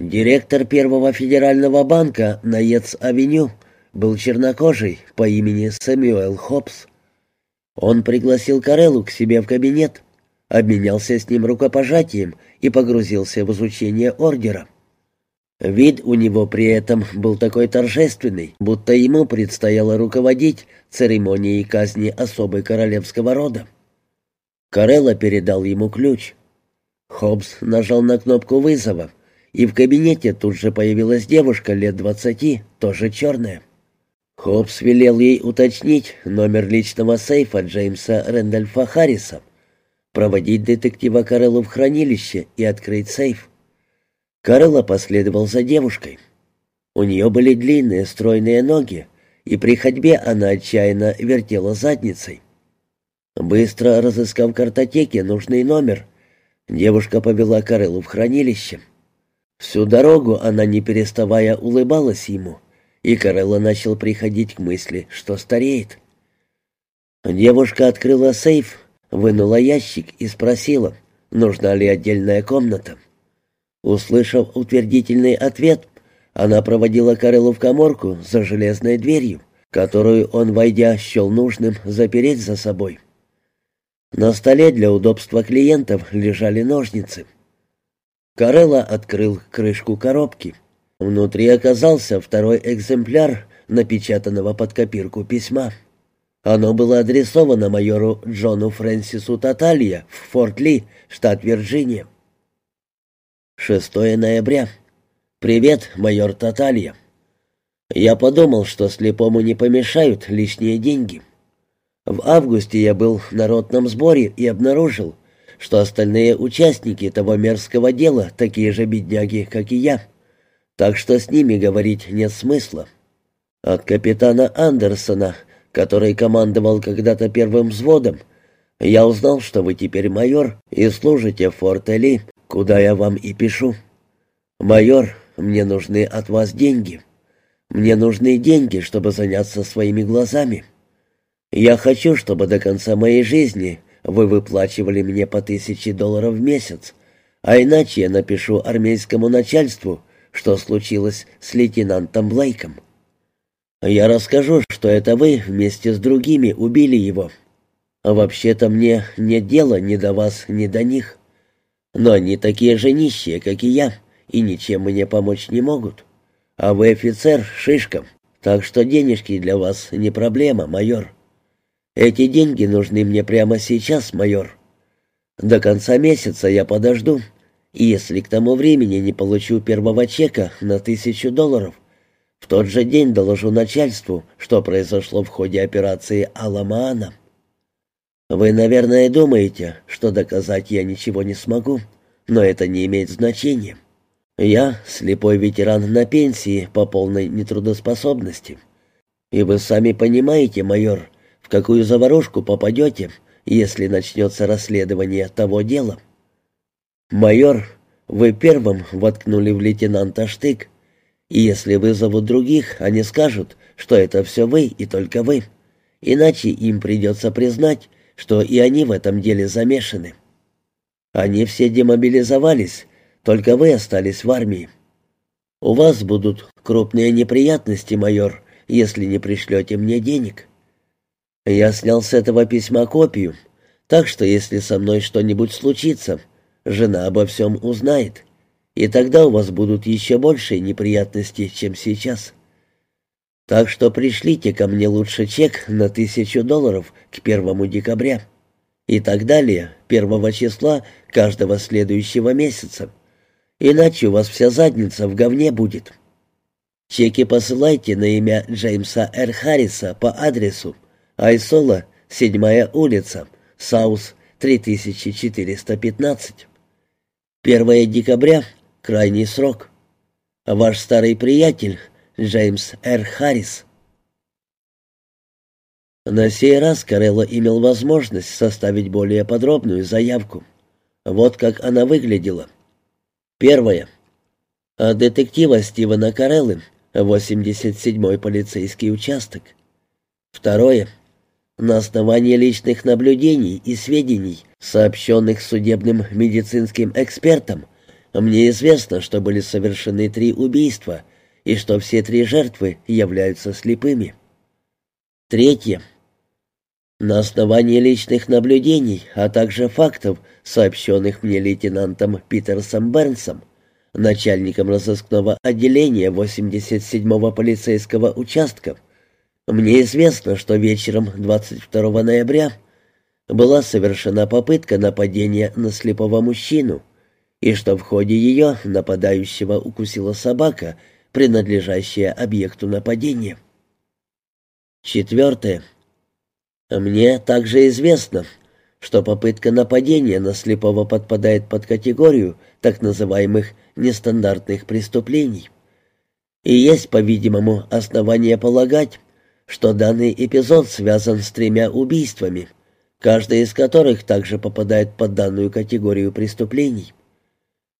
Директор первого федерального банка на Ец-авеню был чернокожий по имени Сэмюэл Хопс. Он пригласил Кареллу к себе в кабинет, обменялся с ним рукопожатием и погрузился в изучение ордера. Вид у него при этом был такой торжественный, будто ему предстояло руководить церемонией казни особой королевского рода. Карелла передал ему ключ. Хоббс нажал на кнопку вызова, и в кабинете тут же появилась девушка лет двадцати, тоже черная. Хоббс велел ей уточнить номер личного сейфа Джеймса Рэндольфа Харриса, проводить детектива Кареллу в хранилище и открыть сейф. Карелла последовал за девушкой. У нее были длинные стройные ноги, и при ходьбе она отчаянно вертела задницей. Быстро разыскав в картотеке нужный номер, девушка повела Кареллу в хранилище. Всю дорогу она, не переставая, улыбалась ему, и Карелла начал приходить к мысли, что стареет. Девушка открыла сейф, вынула ящик и спросила, нужна ли отдельная комната. Услышав утвердительный ответ, она проводила Кареллу в коморку за железной дверью, которую он, войдя, счел нужным запереть за собой. На столе для удобства клиентов лежали ножницы. Карелла открыл крышку коробки. Внутри оказался второй экземпляр напечатанного под копирку письма. Оно было адресовано майору Джону Фрэнсису Таталья в Форт Ли, штат Вирджиния. 6 ноября. «Привет, майор Таталья. Я подумал, что слепому не помешают лишние деньги. В августе я был в народном сборе и обнаружил, что остальные участники того мерзкого дела такие же бедняги, как и я. Так что с ними говорить нет смысла. От капитана Андерсона, который командовал когда-то первым взводом, я узнал, что вы теперь майор и служите в Форт-Эли, куда я вам и пишу. Майор, мне нужны от вас деньги. Мне нужны деньги, чтобы заняться своими глазами. Я хочу, чтобы до конца моей жизни вы выплачивали мне по тысяче долларов в месяц, а иначе я напишу армейскому начальству, что случилось с лейтенантом Блейком. Я расскажу, что это вы вместе с другими убили его. А вообще-то мне нет дела ни до вас, ни до них. Но они такие же нищие, как и я, и ничем мне помочь не могут. А вы офицер, шишка, так что денежки для вас не проблема, майор. Эти деньги нужны мне прямо сейчас, майор. До конца месяца я подожду, и если к тому времени не получу первого чека на тысячу долларов, в тот же день доложу начальству, что произошло в ходе операции «Аламаана». Вы, наверное, думаете, что доказать я ничего не смогу, но это не имеет значения. Я слепой ветеран на пенсии по полной нетрудоспособности. И вы сами понимаете, майор, какую заварушку попадете, если начнется расследование того дела. Майор, вы первым воткнули в лейтенанта штык, и если вызовут других, они скажут, что это все вы и только вы, иначе им придется признать, что и они в этом деле замешаны. Они все демобилизовались, только вы остались в армии. У вас будут крупные неприятности, майор, если не пришлете мне денег. Я снял с этого письма копию, так что если со мной что-нибудь случится, жена обо всем узнает, и тогда у вас будут еще большие неприятности, чем сейчас. Так что пришлите ко мне лучше чек на тысячу долларов к первому декабря и так далее, первого числа каждого следующего месяца. Иначе у вас вся задница в говне будет. Чеки посылайте на имя Джеймса Р. Харриса по адресу Айсола, седьмая улица, Саус, 3415. 1 декабря, крайний срок. Ваш старый приятель, Джеймс Р. Харрис. На сей раз Карелло имел возможность составить более подробную заявку. Вот как она выглядела. Первое. От детектива Стивена Кареллы, 87-й полицейский участок. Второе на основании личных наблюдений и сведений, сообщенных судебным медицинским экспертам, Мне известно, что были совершены три убийства и что все три жертвы являются слепыми. Третье. На основании личных наблюдений, а также фактов, сообщенных мне лейтенантом Питерсом Бернсом, начальником разыскного отделения 87-го полицейского участка, мне известно, что вечером 22 ноября была совершена попытка нападения на слепого мужчину, и что в ходе ее нападающего укусила собака, принадлежащая объекту нападения. Четвертое. Мне также известно, что попытка нападения на слепого подпадает под категорию так называемых нестандартных преступлений. И есть, по-видимому, основания полагать, что данный эпизод связан с тремя убийствами, каждое из которых также попадает под данную категорию преступлений.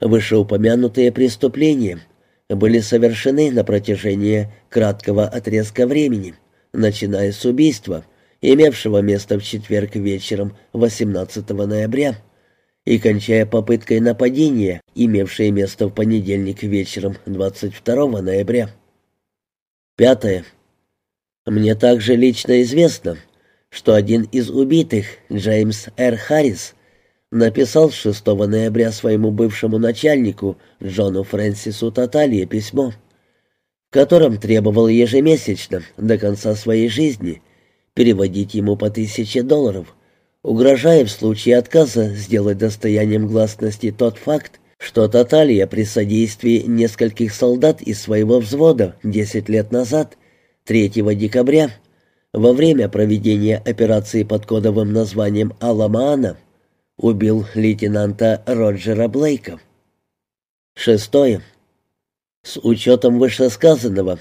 Вышеупомянутые преступления были совершены на протяжении краткого отрезка времени, начиная с убийства, имевшего место в четверг вечером 18 ноября, и кончая попыткой нападения, имевшей место в понедельник вечером 22 ноября. Пятое. Мне также лично известно, что один из убитых, Джеймс Р. Харрис, написал 6 ноября своему бывшему начальнику Джону Фрэнсису Таталье письмо, в котором требовал ежемесячно до конца своей жизни переводить ему по тысяче долларов, угрожая в случае отказа сделать достоянием гласности тот факт, что Таталья при содействии нескольких солдат из своего взвода 10 лет назад, 3 декабря, во время проведения операции под кодовым названием «Аламаана», убил лейтенанта Роджера Блейка. Шестое. С учетом вышесказанного,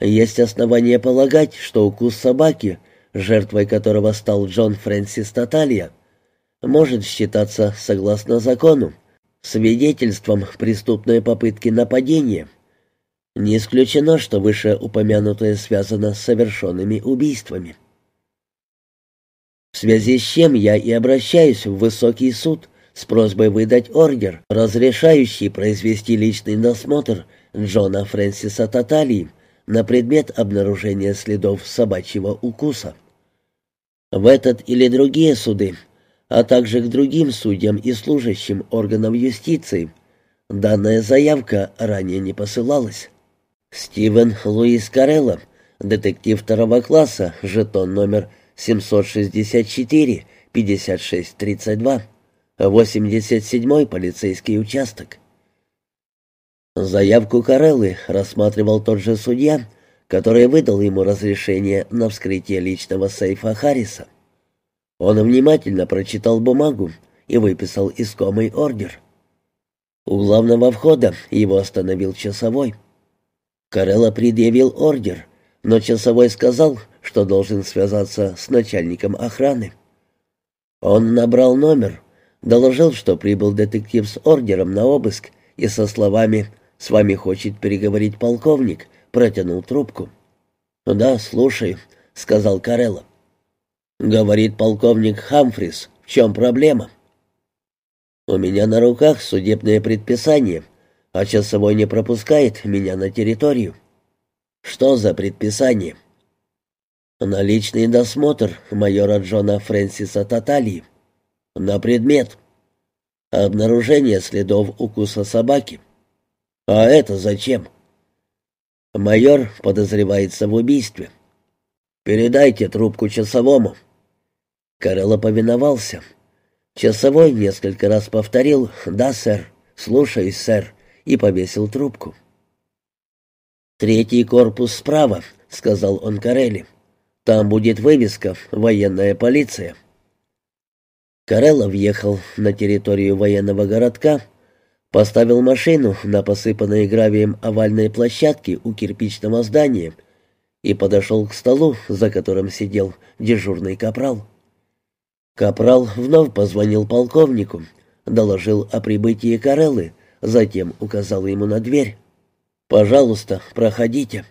есть основания полагать, что укус собаки, жертвой которого стал Джон Фрэнсис Таталья, может считаться, согласно закону, свидетельством преступной попытки нападения. Не исключено, что вышеупомянутое связано с совершенными убийствами в связи с чем я и обращаюсь в высокий суд с просьбой выдать ордер, разрешающий произвести личный досмотр Джона Фрэнсиса Таталии на предмет обнаружения следов собачьего укуса. В этот или другие суды, а также к другим судьям и служащим органов юстиции, данная заявка ранее не посылалась. Стивен Луис Карелло, детектив второго класса, жетон номер 764 56 32, 87-й полицейский участок. Заявку Кареллы рассматривал тот же судья, который выдал ему разрешение на вскрытие личного сейфа Харриса. Он внимательно прочитал бумагу и выписал искомый ордер. У главного входа его остановил часовой. Карелла предъявил ордер, но часовой сказал, что должен связаться с начальником охраны. Он набрал номер, доложил, что прибыл детектив с ордером на обыск и со словами «С вами хочет переговорить полковник», протянул трубку. «Да, слушай», — сказал Карелло. «Говорит полковник Хамфрис, в чем проблема?» «У меня на руках судебное предписание, а часовой не пропускает меня на территорию». «Что за предписание?» Наличный досмотр майора Джона Фрэнсиса Татали. На предмет. Обнаружение следов укуса собаки. А это зачем? Майор подозревается в убийстве. Передайте трубку часовому. Карелло повиновался. Часовой несколько раз повторил «Да, сэр», «Слушаюсь, сэр», и повесил трубку. «Третий корпус справа», — сказал он Карелли. Там будет вывеска «Военная полиция». Карелло въехал на территорию военного городка, поставил машину на посыпанной гравием овальной площадке у кирпичного здания и подошел к столу, за которым сидел дежурный капрал. Капрал вновь позвонил полковнику, доложил о прибытии Кареллы, затем указал ему на дверь. «Пожалуйста, проходите».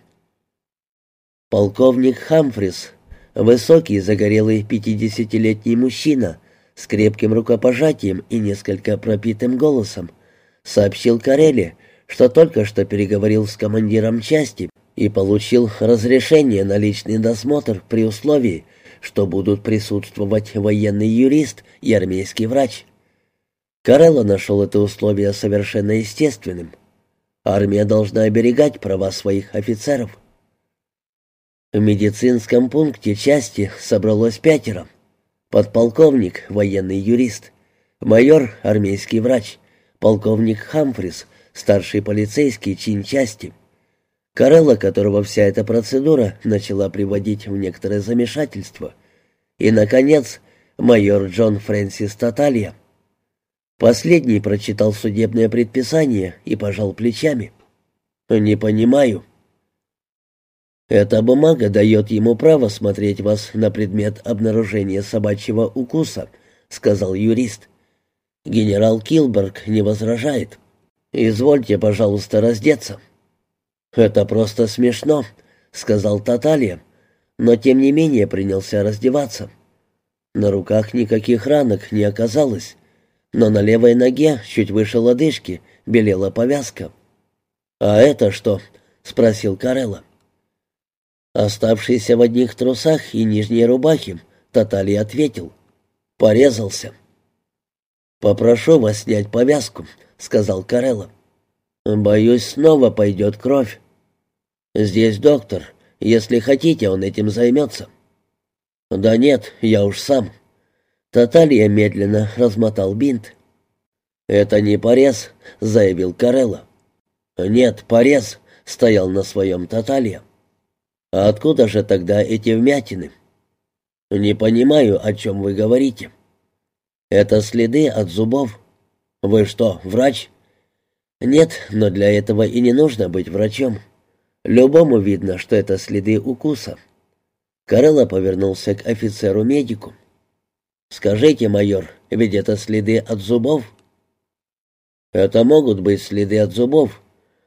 Полковник Хамфрис, высокий, загорелый пятидесятилетний мужчина с крепким рукопожатием и несколько пропитым голосом, Сообщил Карелли, что только что переговорил с командиром части и получил разрешение на личный досмотр при условии, что будут присутствовать военный юрист и армейский врач. Карелло нашел это условие совершенно естественным. Армия должна оберегать права своих офицеров. В медицинском пункте части собралось пятеро. Подполковник, военный юрист, майор, армейский врач, полковник Хамфрис, старший полицейский чин части, Карелла, которого вся эта процедура начала приводить в некоторое замешательство, и, наконец, майор Джон Фрэнсис Таталья. Последний прочитал судебное предписание и пожал плечами. «Не понимаю». «Эта бумага дает ему право смотреть вас на предмет обнаружения собачьего укуса», — сказал юрист. «Генерал Килберг не возражает. Извольте, пожалуйста, раздеться». «Это просто смешно», — сказал Таталья, но тем не менее принялся раздеваться. На руках никаких ранок не оказалось но на левой ноге, чуть выше лодыжки, белела повязка. «А это что?» — спросил Карелла. Оставшийся в одних трусах и нижней рубахе, Татали ответил. «Порезался». «Попрошу вас снять повязку», — сказал Карелла. «Боюсь, снова пойдет кровь». «Здесь доктор. Если хотите, он этим займется». «Да нет, я уж сам». Таталья медленно размотал бинт. «Это не порез», — заявил Карелла. «Нет, порез», — стоял на своем Таталья. «А откуда же тогда эти вмятины?» «Не понимаю, о чем вы говорите». «Это следы от зубов». «Вы что, врач?» «Нет, но для этого и не нужно быть врачом. Любому видно, что это следы укуса». Карелла повернулся к офицеру-медику. «Скажите, майор, ведь это следы от зубов?» «Это могут быть следы от зубов,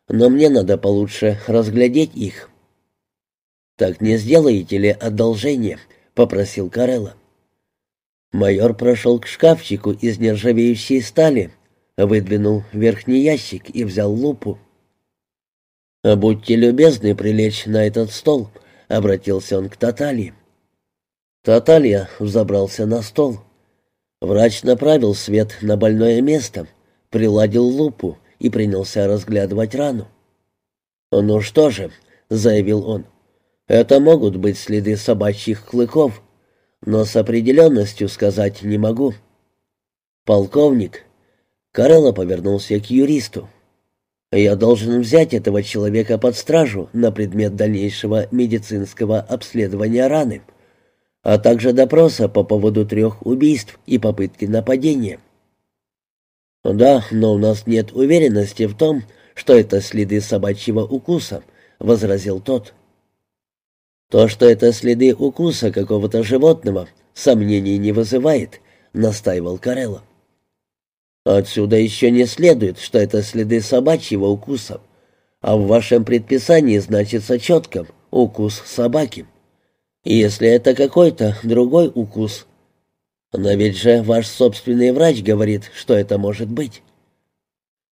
но мне надо получше разглядеть их». «Так не сделаете ли одолжение?» — попросил Карелла. Майор прошел к шкафчику из нержавеющей стали, выдвинул верхний ящик и взял лупу. «Будьте любезны прилечь на этот стол», — обратился он к Таталье. Таталья взобрался на стол. Врач направил свет на больное место, приладил лупу и принялся разглядывать рану. «Ну что же», — заявил он, — «это могут быть следы собачьих клыков, но с определенностью сказать не могу». «Полковник», — Карелла повернулся к юристу, — «я должен взять этого человека под стражу на предмет дальнейшего медицинского обследования раны» а также допроса по поводу трех убийств и попытки нападения. «Да, но у нас нет уверенности в том, что это следы собачьего укуса», — возразил тот. «То, что это следы укуса какого-то животного, сомнений не вызывает», — настаивал Карелло. «Отсюда еще не следует, что это следы собачьего укуса, а в вашем предписании значится четко «укус собаки». Если это какой-то другой укус. Но ведь же ваш собственный врач говорит, что это может быть.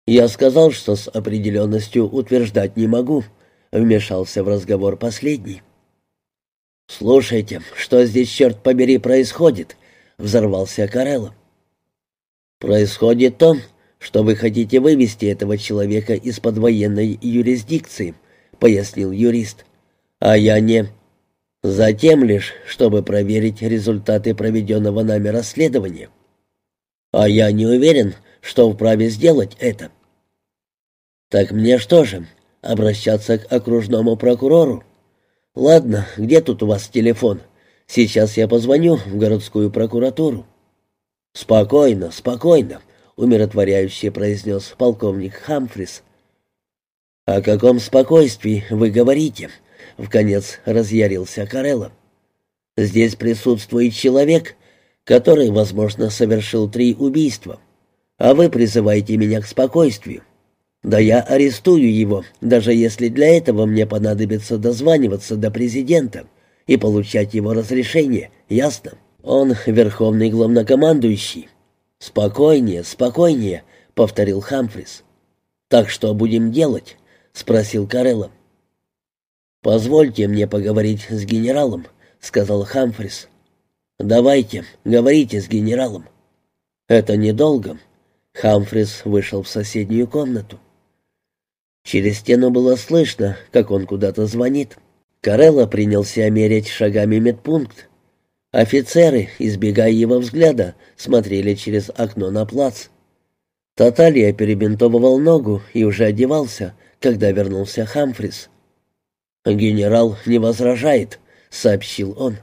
Я сказал, что с определенностью утверждать не могу, вмешался в разговор последний. «Слушайте, что здесь, черт побери, происходит?» — взорвался Карелло. «Происходит то, что вы хотите вывести этого человека из-под военной юрисдикции», — пояснил юрист. «А я не...» Затем лишь, чтобы проверить результаты проведенного нами расследования. А я не уверен, что вправе сделать это. Так мне что же, обращаться к окружному прокурору? Ладно, где тут у вас телефон? Сейчас я позвоню в городскую прокуратуру. Спокойно, спокойно, умиротворяюще произнес полковник Хамфрис. О каком спокойствии вы говорите? — вконец разъярился Карелло. «Здесь присутствует человек, который, возможно, совершил три убийства, а вы призываете меня к спокойствию. Да я арестую его, даже если для этого мне понадобится дозваниваться до президента и получать его разрешение, ясно? Он верховный главнокомандующий». «Спокойнее, спокойнее», — повторил Хамфрис. «Так что будем делать?» — спросил Карелла. «Позвольте мне поговорить с генералом», — сказал Хамфрис. «Давайте, говорите с генералом». «Это недолго». Хамфрис вышел в соседнюю комнату. Через стену было слышно, как он куда-то звонит. Карелла принялся мерять шагами медпункт. Офицеры, избегая его взгляда, смотрели через окно на плац. Таталья перебинтовывал ногу и уже одевался, когда вернулся Хамфрис. «Генерал не возражает», — сообщил он.